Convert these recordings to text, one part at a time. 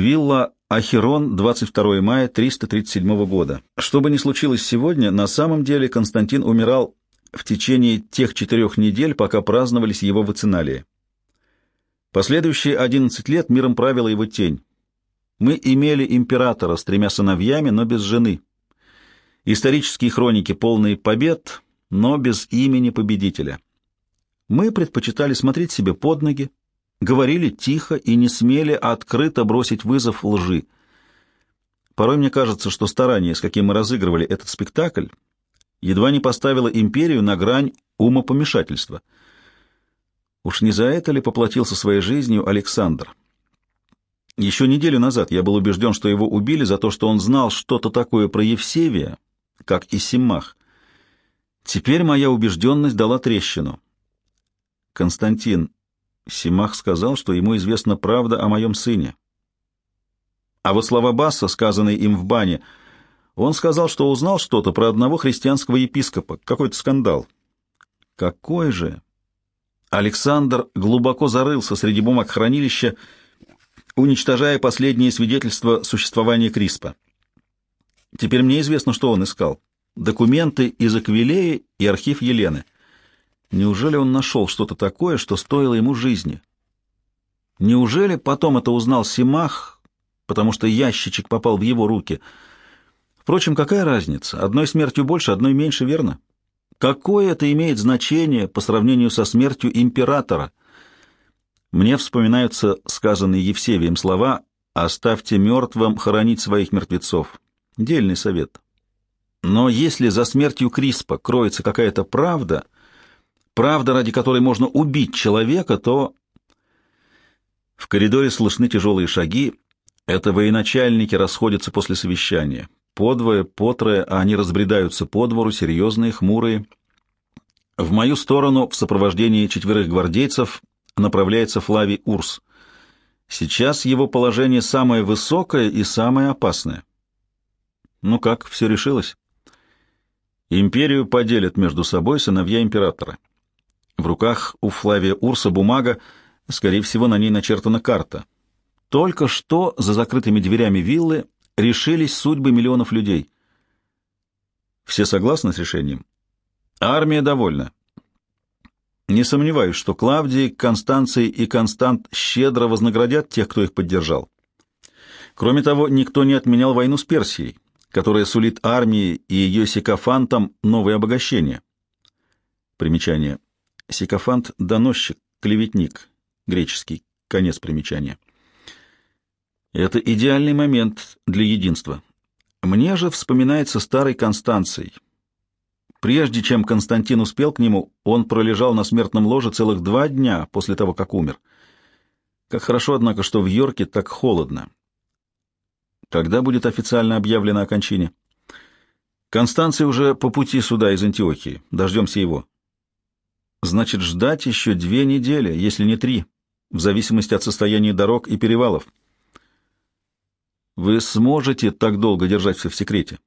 Вилла Ахерон, 22 мая 337 года. Что бы ни случилось сегодня, на самом деле Константин умирал в течение тех четырех недель, пока праздновались его вациналии. Последующие 11 лет миром правила его тень. Мы имели императора с тремя сыновьями, но без жены. Исторические хроники полные побед, но без имени победителя. Мы предпочитали смотреть себе под ноги, говорили тихо и не смели открыто бросить вызов лжи. Порой мне кажется, что старание, с каким мы разыгрывали этот спектакль, едва не поставило империю на грань умопомешательства. Уж не за это ли поплатился своей жизнью Александр? Еще неделю назад я был убежден, что его убили за то, что он знал что-то такое про Евсевия, как и Симах. Теперь моя убежденность дала трещину. Константин, Симах сказал, что ему известна правда о моем сыне. А вот слова Басса, сказанные им в бане, он сказал, что узнал что-то про одного христианского епископа, какой-то скандал. Какой же? Александр глубоко зарылся среди бумаг хранилища, уничтожая последние свидетельства существования Криспа. Теперь мне известно, что он искал. Документы из Аквилеи и архив Елены — Неужели он нашел что-то такое, что стоило ему жизни? Неужели потом это узнал Симах, потому что ящичек попал в его руки? Впрочем, какая разница? Одной смертью больше, одной меньше, верно? Какое это имеет значение по сравнению со смертью императора? Мне вспоминаются сказанные Евсевием слова «Оставьте мертвым хоронить своих мертвецов». Дельный совет. Но если за смертью Криспа кроется какая-то правда — правда, ради которой можно убить человека, то... В коридоре слышны тяжелые шаги. Это военачальники расходятся после совещания. Подвое, потрое, а они разбредаются по двору, серьезные, хмурые. В мою сторону в сопровождении четверых гвардейцев направляется Флавий Урс. Сейчас его положение самое высокое и самое опасное. Ну как, все решилось? Империю поделят между собой сыновья императора. В руках у Флавия Урса бумага, скорее всего, на ней начертана карта. Только что за закрытыми дверями виллы решились судьбы миллионов людей. Все согласны с решением? Армия довольна. Не сомневаюсь, что Клавдий, Констанций и Констант щедро вознаградят тех, кто их поддержал. Кроме того, никто не отменял войну с Персией, которая сулит армии и ее сикофантам новые обогащения. Примечание. Сикофант — доносчик, клеветник, греческий, конец примечания. Это идеальный момент для единства. Мне же вспоминается старый Констанций. Прежде чем Константин успел к нему, он пролежал на смертном ложе целых два дня после того, как умер. Как хорошо, однако, что в Йорке так холодно. Когда будет официально объявлено о кончине? Констанций уже по пути сюда из Антиохии. Дождемся его. Значит, ждать еще две недели, если не три, в зависимости от состояния дорог и перевалов. Вы сможете так долго держать все в секрете?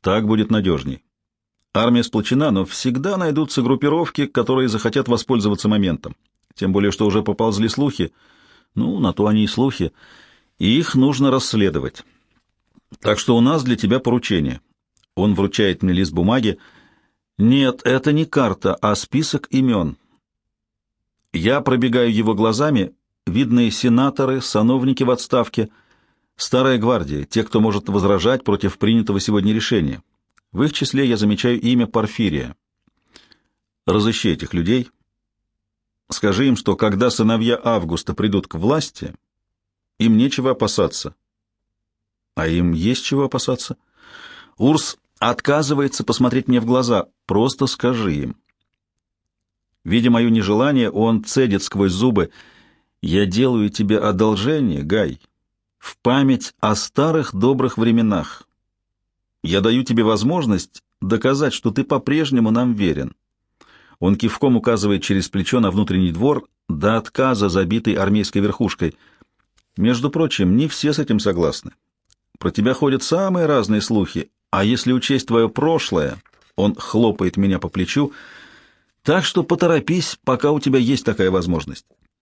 Так будет надежней. Армия сплочена, но всегда найдутся группировки, которые захотят воспользоваться моментом. Тем более, что уже поползли слухи. Ну, на то они и слухи. И их нужно расследовать. Так что у нас для тебя поручение. Он вручает мне лист бумаги, нет, это не карта, а список имен. Я пробегаю его глазами, видные сенаторы, сановники в отставке, старая гвардия, те, кто может возражать против принятого сегодня решения. В их числе я замечаю имя Порфирия. Разыщи этих людей. Скажи им, что когда сыновья Августа придут к власти, им нечего опасаться. А им есть чего опасаться? Урс отказывается посмотреть мне в глаза. Просто скажи им. Видя мое нежелание, он цедит сквозь зубы. «Я делаю тебе одолжение, Гай, в память о старых добрых временах. Я даю тебе возможность доказать, что ты по-прежнему нам верен». Он кивком указывает через плечо на внутренний двор, до отказа забитый армейской верхушкой. Между прочим, не все с этим согласны. Про тебя ходят самые разные слухи, а если учесть твое прошлое, он хлопает меня по плечу, так что поторопись, пока у тебя есть такая возможность.